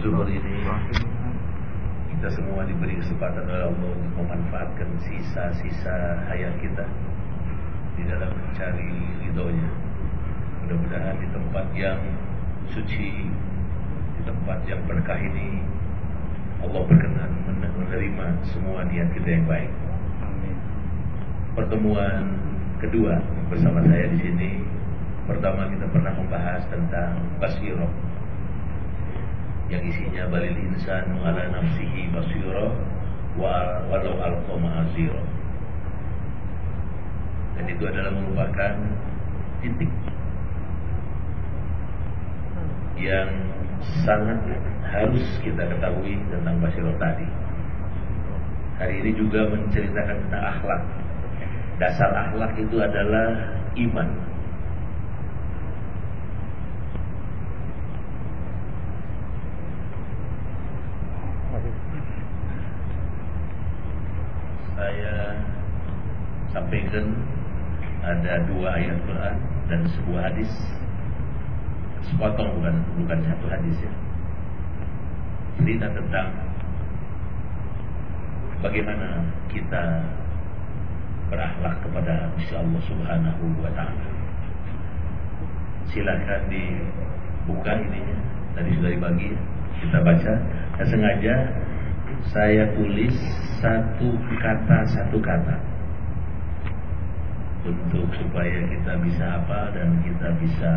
Zuhur ini. Kita semua diberi kesempatan oleh Allah Untuk memanfaatkan sisa-sisa hayat kita Di dalam mencari ridhonya. Mudah-mudahan di tempat yang suci Di tempat yang berkah ini Allah berkenan menerima semua niat kita yang baik. Pertemuan kedua bersama saya di sini. Pertama kita pernah membahas tentang basiro yang isinya balil insan ala nafsihi basiro wa walau alqa. Dan itu adalah merupakan titik yang sangat harus kita ketahui tentang basiro tadi. Hari ini juga menceritakan tentang akhlak Dasar akhlak itu adalah iman. Saya sampaikan ada dua ayat Quran dan sebuah hadis. Sepotong bukan bukan satu hadis ya. Cerita tentang bagaimana kita berakhlak kepada Gusti Allah Subhanahu wa taala. Silakan dibuka ininya. Tadi sudah dibagi, kita baca. Dan sengaja saya tulis satu kata satu kata untuk supaya kita bisa apa dan kita bisa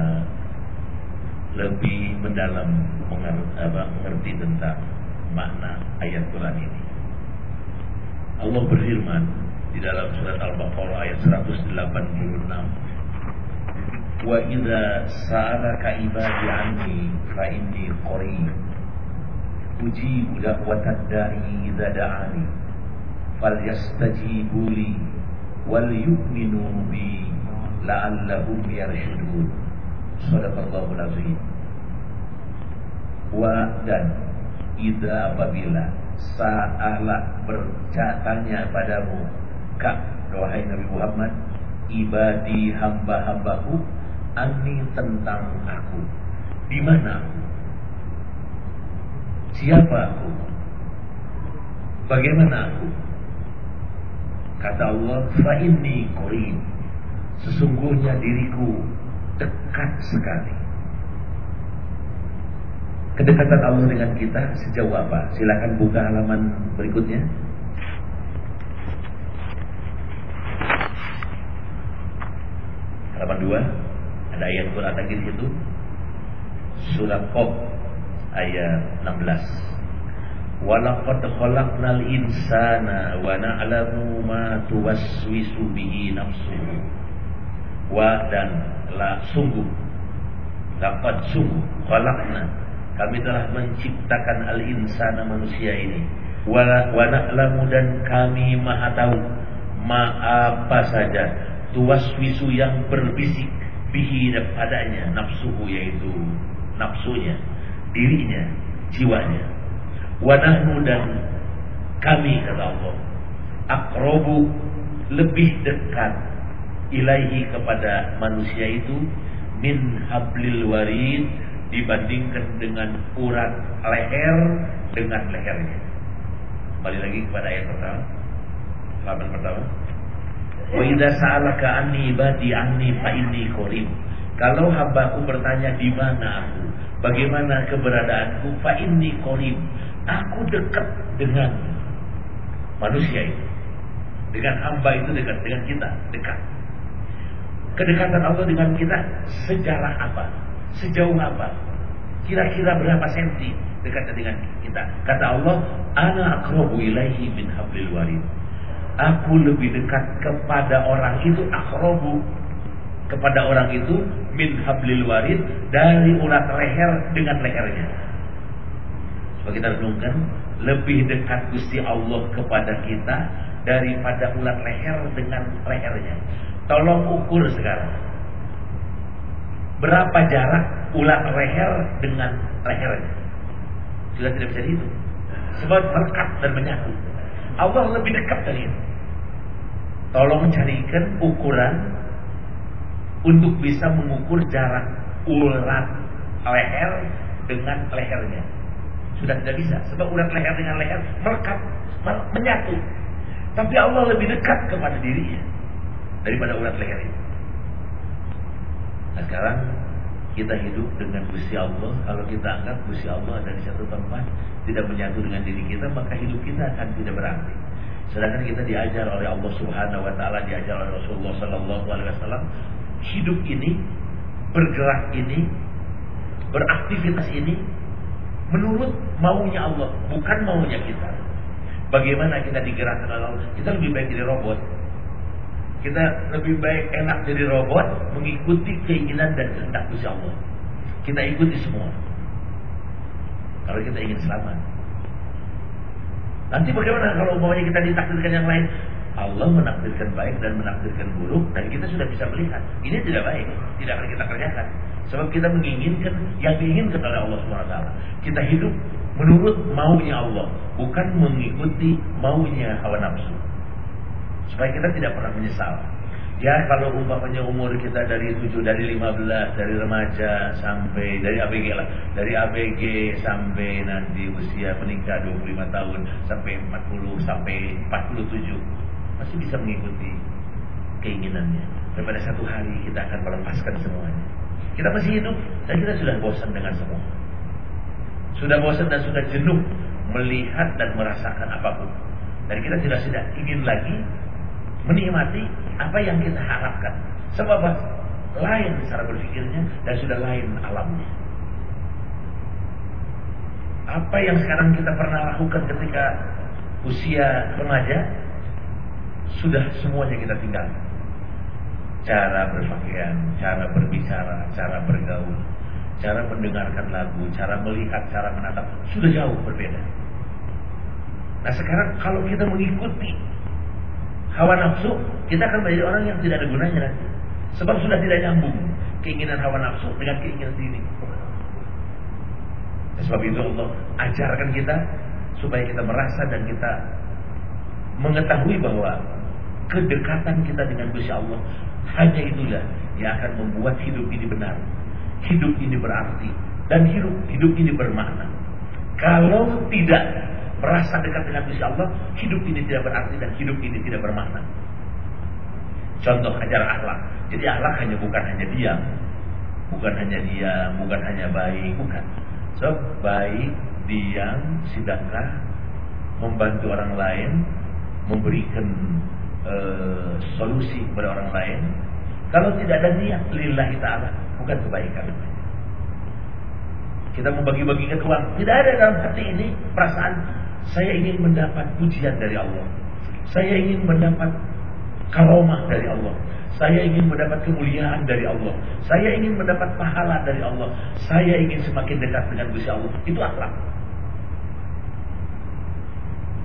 lebih mendalam mengerti tentang makna ayat Quran ini. Allah berfirman di dalam surat Al-Baqarah ayat 186 Wa idza sa'alaka ibadi anni fa inni qarib. Ujibu da'watad da'i idza da'ani. Falyastajibu li wal yu'minu bi la'allahum yarshudun Sadaqallahul azim Wa dan idza apabila sa'ala bercatanya padamu Kak, wahai Nabi Muhammad, ibadi hamba-hambaku, ani tentang aku. Di mana aku? Siapa aku? Bagaimana aku? Kata Allah, fa inni qarib. Sesungguhnya diriku dekat sekali. Kedekatan Allah dengan kita sejauh apa? Silakan buka halaman berikutnya. halaman 2 ada ayat Quran lagi di situ surah Qaf ayat 16 walaqad khalaqnal insana wa na'lamu ma tuwaswisu bihi nafsuhu wa dan la sungguh. Laqad sungguh khalaqna. Kami telah menciptakan al insana manusia ini. Wa na'lamu dan kami maha tahu ma apa saja tuwaswisu yang berbisik bihi padanya nafsuhu yaitu nafsunya dirinya jiwanya wanahnu dan kami kata Allah akrobu lebih dekat ilaihi kepada manusia itu min hablil warid dibandingkan dengan urat leher dengan lehernya kembali lagi kepada ayat pertama halaman pertama Wa idza sa'alaka anni ibadi anni fa inni qarib. Kalau hambaku bertanya di mana aku, bagaimana keberadaanku, fa inni qarib. Aku dekat dengan manusia itu. Dengan hamba itu dekat dengan kita, dekat. Kedekatan Allah dengan kita sejarah apa? Sejauh apa? Kira-kira berapa senti dekatnya dengan kita? Kata Allah, ana aqrabu ilaihi min hablil warid aku lebih dekat kepada orang itu akrobu kepada orang itu min hablil warid dari ulat leher dengan lehernya. Coba kita renungkan, lebih dekat Gusti Allah kepada kita daripada ulat leher dengan lehernya. Tolong ukur sekarang. Berapa jarak ulat leher dengan lehernya? Sudah tidak bisa dihitung. Sebab merekat dan menyatu. Allah lebih dekat dari itu. Tolong carikan ukuran untuk bisa mengukur jarak urat leher dengan lehernya. Sudah tidak bisa, sebab urat leher dengan leher melekat, menyatu. Tapi Allah lebih dekat kepada dirinya daripada urat leher itu. Nah sekarang kita hidup dengan Gusti Allah. Kalau kita anggap Gusti Allah ada di satu tempat, tidak menyatu dengan diri kita, maka hidup kita akan tidak berarti. Sedangkan kita diajar oleh Allah Subhanahu wa taala, diajar oleh Rasulullah sallallahu alaihi wasallam, hidup ini, bergerak ini, beraktivitas ini menurut maunya Allah, bukan maunya kita. Bagaimana kita digerakkan oleh Allah? Kita lebih baik jadi robot. Kita lebih baik enak jadi robot mengikuti keinginan dan kehendak Gusti Allah. Kita ikuti semua. Kalau kita ingin selamat. Nanti bagaimana kalau umpamanya kita ditakdirkan yang lain? Allah menakdirkan baik dan menakdirkan buruk dan kita sudah bisa melihat ini tidak baik, tidak akan kita kerjakan. Sebab kita menginginkan yang diinginkan oleh Allah SWT. Kita hidup menurut maunya Allah, bukan mengikuti maunya hawa nafsu. Supaya kita tidak pernah menyesal. Ya kalau umpamanya umur kita dari 7, dari 15, dari remaja sampai dari ABG lah, dari ABG sampai nanti usia menikah 25 tahun sampai 40 sampai 47 masih bisa mengikuti keinginannya. Daripada satu hari kita akan melepaskan semuanya. Kita masih hidup dan kita sudah bosan dengan semua. Sudah bosan dan sudah jenuh melihat dan merasakan apa pun. Dan kita sudah tidak ingin lagi menikmati apa yang kita harapkan. Sebab lain cara berpikirnya dan sudah lain alamnya. Apa yang sekarang kita pernah lakukan ketika usia remaja sudah semuanya kita tinggal. Cara berpakaian, cara berbicara, cara bergaul, cara mendengarkan lagu, cara melihat, cara menatap sudah jauh berbeda. Nah sekarang kalau kita mengikuti hawa nafsu, kita akan menjadi orang yang tidak ada gunanya nanti. Sebab sudah tidak nyambung keinginan hawa nafsu dengan keinginan diri. Sebab itu Allah ajarkan kita supaya kita merasa dan kita mengetahui bahwa kedekatan kita dengan Gusti Allah hanya itulah yang akan membuat hidup ini benar. Hidup ini berarti dan hidup hidup ini bermakna. Kalau tidak merasa dekat dengan Gusti Allah, hidup ini tidak berarti dan hidup ini tidak bermakna. Contoh ajaran akhlak. Jadi akhlak hanya bukan hanya diam, bukan hanya diam, bukan hanya baik, bukan. So baik, diam, sedangkan membantu orang lain, memberikan uh, solusi kepada orang lain. Kalau tidak ada niat lillahi ta'ala, bukan kebaikan. Kita membagi-bagikan uang. Tidak ada dalam hati ini perasaan saya ingin mendapat pujian dari Allah. Saya ingin mendapat karomah dari Allah. Saya ingin mendapat kemuliaan dari Allah. Saya ingin mendapat pahala dari Allah. Saya ingin semakin dekat dengan Gusti Allah. Itu akhlak.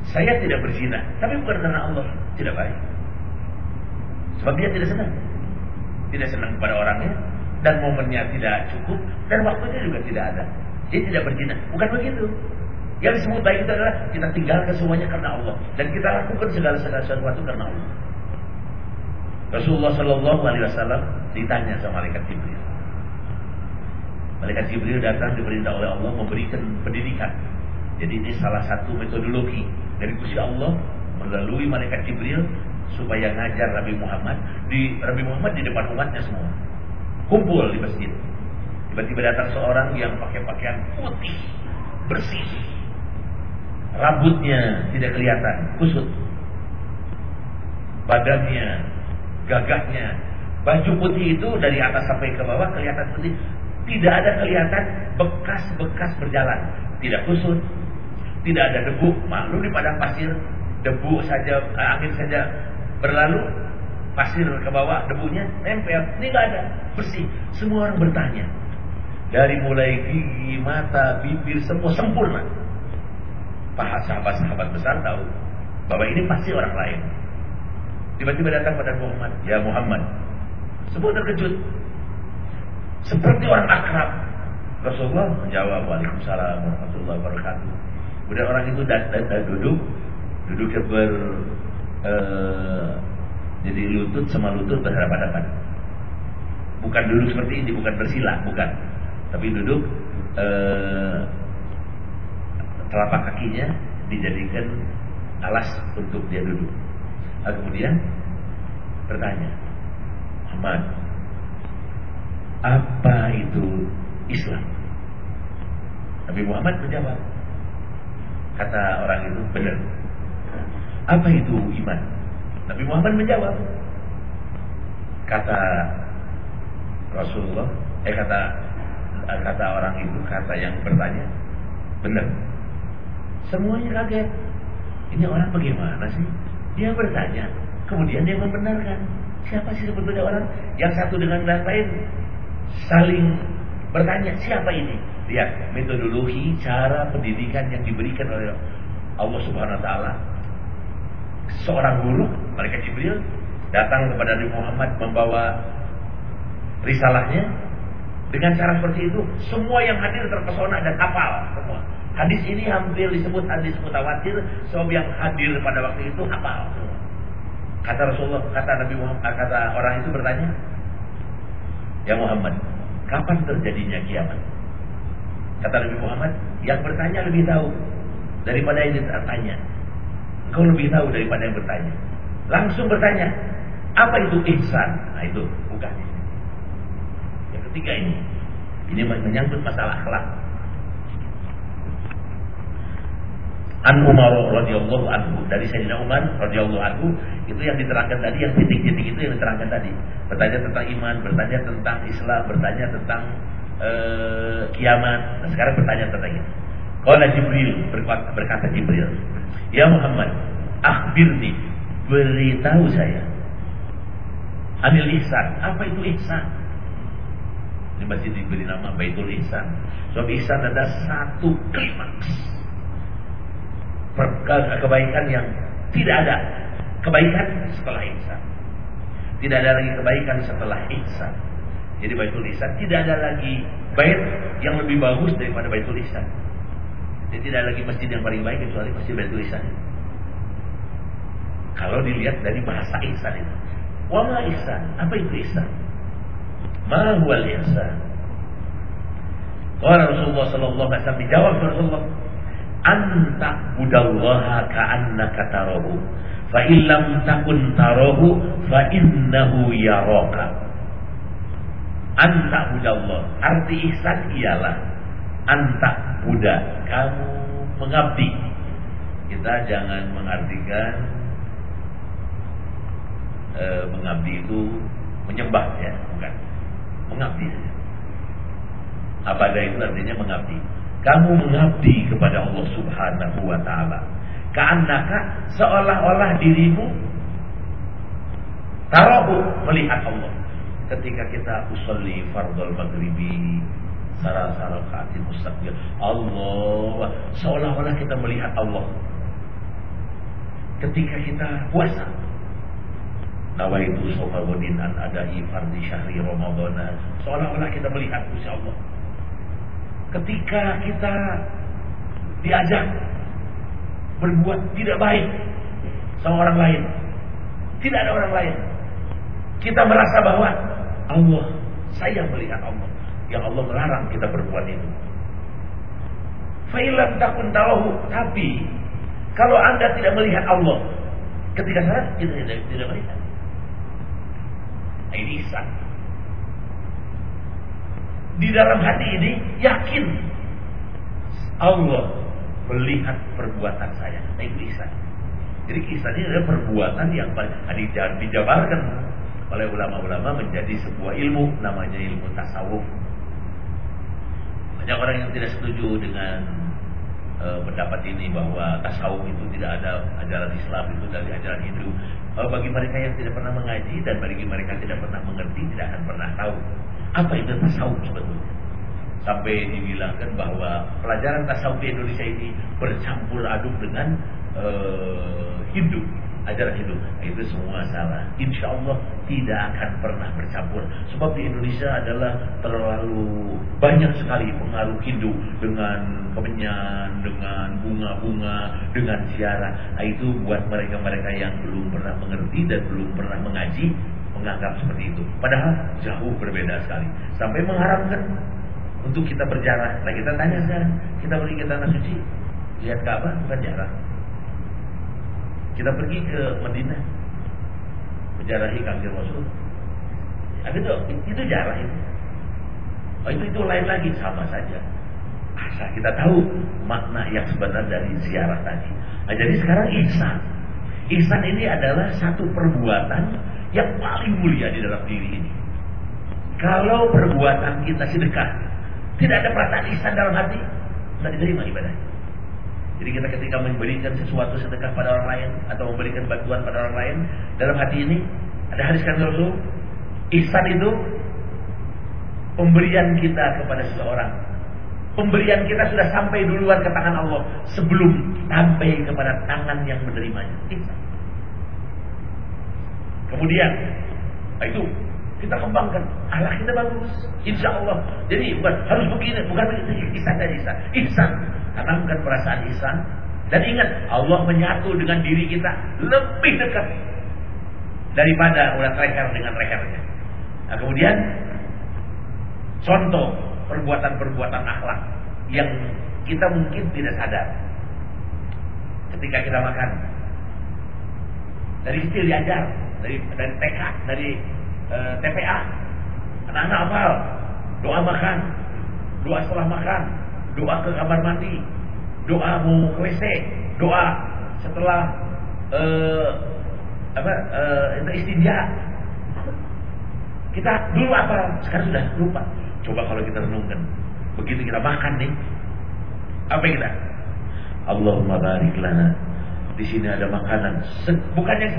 Saya tidak berzina, tapi bukan karena Allah tidak baik. Sebab dia tidak senang. Tidak senang kepada orangnya dan momennya tidak cukup dan waktunya juga tidak ada. Dia tidak berzina. Bukan begitu. Yang disebut baik itu adalah kita tinggalkan semuanya karena Allah dan kita lakukan segala segala sesuatu karena Allah. Rasulullah Shallallahu Alaihi Wasallam ditanya sama malaikat Jibril. Malaikat Jibril datang diperintah oleh Allah memberikan pendidikan. Jadi ini salah satu metodologi dari Gusti Allah melalui malaikat Jibril supaya ngajar Nabi Muhammad di Nabi Muhammad di depan umatnya semua. Kumpul di masjid. Tiba-tiba datang seorang yang pakai pakaian putih, bersih, Rambutnya tidak kelihatan, kusut. Badannya, gagahnya, baju putih itu dari atas sampai ke bawah kelihatan putih. Tidak ada kelihatan bekas-bekas berjalan. Tidak kusut, tidak ada debu. Malu di padang pasir, debu saja, angin saja berlalu, pasir ke bawah, debunya nempel. Ini nggak ada, bersih. Semua orang bertanya. Dari mulai gigi, mata, bibir, semua sempurna sahabat-sahabat besar tahu bahwa ini pasti orang lain. Tiba-tiba datang pada Muhammad, ya Muhammad. Semua terkejut. Seperti orang akrab. Rasulullah menjawab, Waalaikumsalam warahmatullahi wabarakatuh. Kemudian orang itu datang dan duduk Duduknya ber eh, jadi lutut sama lutut berhadapan-hadapan. Bukan duduk seperti ini, bukan bersila, bukan. Tapi duduk eh, telapak kakinya dijadikan alas untuk dia duduk. Nah, kemudian bertanya, Muhammad, apa itu Islam? Nabi Muhammad menjawab, kata orang itu benar. Apa itu iman? Nabi Muhammad menjawab, kata Rasulullah, eh kata kata orang itu, kata yang bertanya, benar. Semuanya kaget. Ini orang bagaimana sih? Dia bertanya, kemudian dia membenarkan. Siapa sih sebetulnya orang yang satu dengan yang lain saling bertanya siapa ini? Lihat metodologi cara pendidikan yang diberikan oleh Allah Subhanahu Wa Taala. Seorang guru, mereka Jibril datang kepada Nabi Muhammad membawa risalahnya dengan cara seperti itu semua yang hadir terpesona dan hafal semua Hadis ini hampir disebut hadis mutawatir sebab yang hadir pada waktu itu hafal Kata Rasulullah, kata Nabi Muhammad, kata orang itu bertanya, "Ya Muhammad, kapan terjadinya kiamat?" Kata Nabi Muhammad, "Yang bertanya lebih tahu daripada yang ditanya. Engkau lebih tahu daripada yang bertanya." Langsung bertanya, "Apa itu ihsan?" Nah, itu bukan. Yang ketiga ini, ini menyangkut masalah akhlak. An Umar radhiyallahu anhu dari Sayyidina Umar radhiyallahu anhu itu yang diterangkan tadi yang titik-titik itu yang diterangkan tadi bertanya tentang iman bertanya tentang Islam bertanya tentang uh, kiamat. Nah, sekarang bertanya tentang itu Qala Jibril berkata Jibril ya Muhammad akhbirni beritahu saya. Anil ihsan. Apa itu ihsan? Ini masih diberi nama Baitul Ihsan. Sebab ihsan ada satu klimaks. Kebaikan yang tidak ada. Kebaikan setelah ihsan. Tidak ada lagi kebaikan setelah ihsan. Jadi Baitul Ihsan tidak ada lagi bait yang lebih bagus daripada Baitul Ihsan. Jadi tidak ada lagi masjid yang paling baik kecuali masjid Baitul Ihsan. Kalau dilihat dari bahasa ihsan itu. Wa ma ihsan? Apa itu ihsan? Ma huwa ihsan? Qala Rasulullah sallallahu alaihi wasallam dijawab Rasulullah anta budallaha ka'annaka tarahu fa illam takun tarahu fa innahu yaraka anta budallah. Arti ihsan ialah anta buda. Kamu mengabdi. Kita jangan mengartikan e, mengabdi itu menyembah ya. Bukan. Mengabdi abada itu artinya mengabdi? Kamu mengabdi kepada Allah Subhanahu wa taala. Ka'annaka seolah-olah dirimu tarahu melihat Allah. Ketika kita usolli fardul maghribi sarasara kaatin mustaqbil Allah seolah-olah kita melihat Allah. Ketika kita puasa Nawaitu sofawadin an adai fardi syahri Ramadana Seolah-olah kita melihat Insya Allah ketika kita diajak berbuat tidak baik sama orang lain. Tidak ada orang lain. Kita merasa bahwa Allah, saya melihat Allah. Yang Allah melarang kita berbuat itu. Fa'ilam takun tahu. Tapi, kalau anda tidak melihat Allah, ketika salat kita tidak, tidak melihat. Ini isan di dalam hati ini yakin Allah melihat perbuatan saya. Nah itu. Jadi kisah ini adalah perbuatan yang dijabarkan oleh ulama-ulama menjadi sebuah ilmu namanya ilmu tasawuf. Banyak orang yang tidak setuju dengan uh, pendapat ini bahwa tasawuf itu tidak ada ajaran Islam itu dari ajaran Hindu. Uh, bagi mereka yang tidak pernah mengaji dan bagi mereka yang tidak pernah mengerti tidak akan pernah tahu apa itu tasawuf sebetulnya? Sampai dibilangkan bahwa pelajaran tasawuf di Indonesia ini bercampur aduk dengan uh, Hindu. Ajaran Hindu itu semua salah. Insya Allah tidak akan pernah bercampur. Sebab di Indonesia adalah terlalu banyak sekali pengaruh Hindu dengan kemenyan, dengan bunga-bunga, dengan ziarah. Nah, itu buat mereka-mereka yang belum pernah mengerti dan belum pernah mengaji menganggap seperti itu. Padahal jauh berbeda sekali. Sampai mengharapkan untuk kita berjarah. Nah kita tanya sekarang, kita pergi ke tanah suci, lihat Ka'bah bukan jarah. Kita pergi ke Madinah, menjarahi kaki Rasul. Nah, itu, itu jarah itu. Oh, itu itu lain lagi sama saja. Asal kita tahu makna yang sebenar dari ziarah tadi. Nah, jadi sekarang ihsan. Ihsan ini adalah satu perbuatan yang paling mulia di dalam diri ini. Kalau perbuatan kita sedekah, tidak ada perasaan ihsan dalam hati, tidak diterima ibadah. Jadi kita ketika memberikan sesuatu sedekah pada orang lain atau memberikan bantuan pada orang lain, dalam hati ini ada hadis kata Rasul, ihsan itu pemberian kita kepada seseorang. Pemberian kita sudah sampai duluan ke tangan Allah sebelum sampai kepada tangan yang menerimanya. Ihsan. Kemudian, nah itu kita kembangkan akhlak kita bagus insya Allah jadi bukan harus begini bukan begitu ihsan dan ihsan ihsan tanamkan perasaan ihsan. Dan ingat Allah menyatu dengan diri kita lebih dekat daripada urat leher dengan lehernya nah kemudian contoh perbuatan-perbuatan akhlak yang kita mungkin tidak sadar. Ketika kita makan dari kecil diajar dari dari TK dari uh, TPA anak-anak hafal doa makan doa setelah makan doa ke kamar mandi. Doa mau ke WC doa setelah uh, apa uh, istinja. Kita dulu apa? Sekarang sudah lupa. Coba kalau kita renungkan. Begitu kita makan nih. Apa kita? Allahumma barik lana. Di sini ada makanan. Bukan yang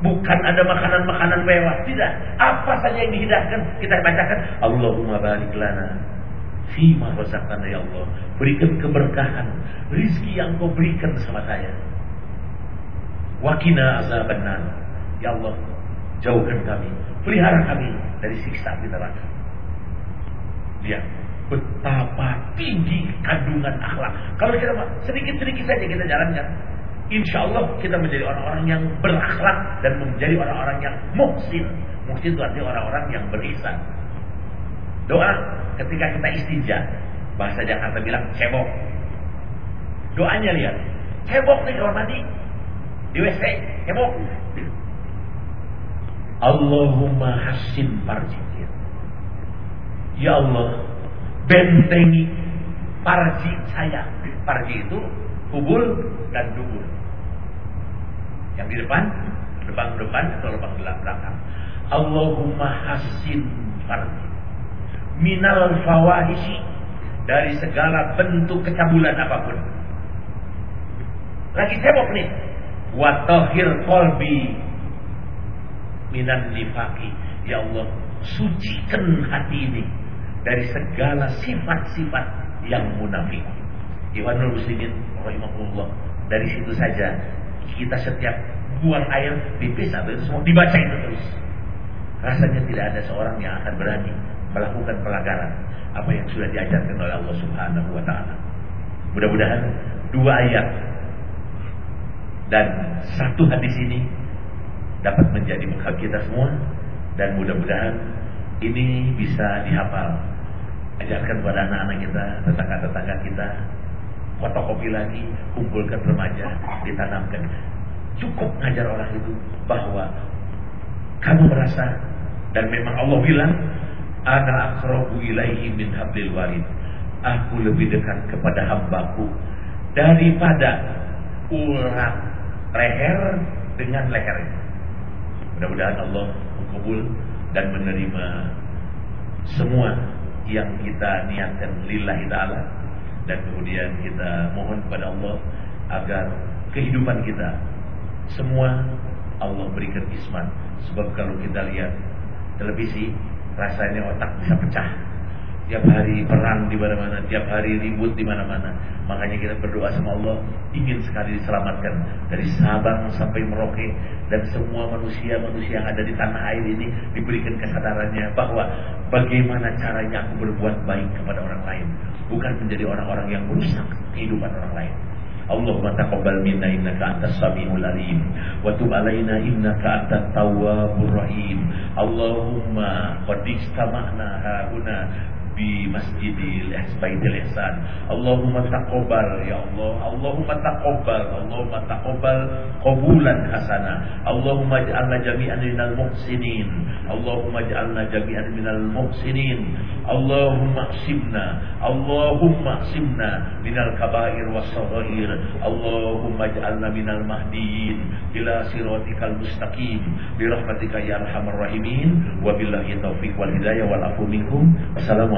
bukan ada makanan-makanan mewah. Tidak. Apa saja yang dihidangkan kita bacakan. Allahumma barik lana fima razaqtana ya Allah. Berikan keberkahan rizki yang kau berikan sama saya. Wakina azabannar ya Allah jauhkan kami pelihara kami dari siksa api neraka. Lihat betapa tinggi kandungan akhlak. Kalau kita sedikit-sedikit saja kita jalankan Insya Allah kita menjadi orang-orang yang berakhlak dan menjadi orang-orang yang muhsin. Muhsin itu artinya orang-orang yang berisan. Doa ketika kita istinja, bahasa Jakarta bilang cebok. Doanya lihat, cebok nih kamar mandi, di WC, cebok. Allahumma hasin farji. Ya Allah, bentengi parji saya. Parji itu kubul dan dubur. Yang di depan, lubang depan atau lubang belakang. Allahumma hasin farji. Minal fawahishi dari segala bentuk kecabulan apa pun. Lagi cebok nih. Watahir kolbi minan nifaki. Ya Allah, sucikan hati ini dari segala sifat-sifat yang munafik. Iwanul muslimin rahimahullah. Dari situ saja kita setiap buang air pipis atau itu semua dibaca itu terus. Rasanya tidak ada seorang yang akan berani melakukan pelanggaran apa yang sudah diajarkan oleh Allah Subhanahu wa taala. Mudah-mudahan dua ayat dan satu hadis ini dapat menjadi bekal kita semua dan mudah-mudahan ini bisa dihafal. Ajarkan kepada anak-anak kita, tetangga-tetangga kita, fotokopi lagi, kumpulkan remaja, ditanamkan. Cukup ngajar orang itu bahwa kamu merasa dan memang Allah bilang ana akrabu ilaihi min hablil warid. Aku lebih dekat kepada hambaku daripada urat leher dengan leher itu. Mudah-mudahan Allah mengkabul dan menerima semua yang kita niatkan lillahi ta'ala dan kemudian kita mohon kepada Allah agar kehidupan kita semua Allah berikan isman sebab kalau kita lihat televisi rasanya otak bisa pecah tiap hari perang di mana-mana, tiap hari ribut di mana-mana. Makanya kita berdoa sama Allah ingin sekali diselamatkan dari Sabang sampai Merauke dan semua manusia-manusia yang ada di tanah air ini diberikan kesadarannya bahwa bagaimana caranya aku berbuat baik kepada orang lain, bukan menjadi orang-orang yang merusak kehidupan orang lain. Allahumma taqabbal minna innaka antas samiul alim. Wa tub alaina innaka antat tawwabur rahim. Allahumma qad istama'na hauna di Masjidil Baitul Ihsan. Allahumma taqabbal ya Allah. Allahumma taqabbal. Allahumma taqabbal qabulan hasana. Allahumma ij'alna jami'an minal muhsinin. Allahumma ij'alna jami'an minal muhsinin. Allahumma qsimna. Allahumma qsimna minal kabair was saghair. Allahumma ij'alna minal mahdiyin ila mustaqim bi rahmatika ya arhamar rahimin wa billahi taufiq wal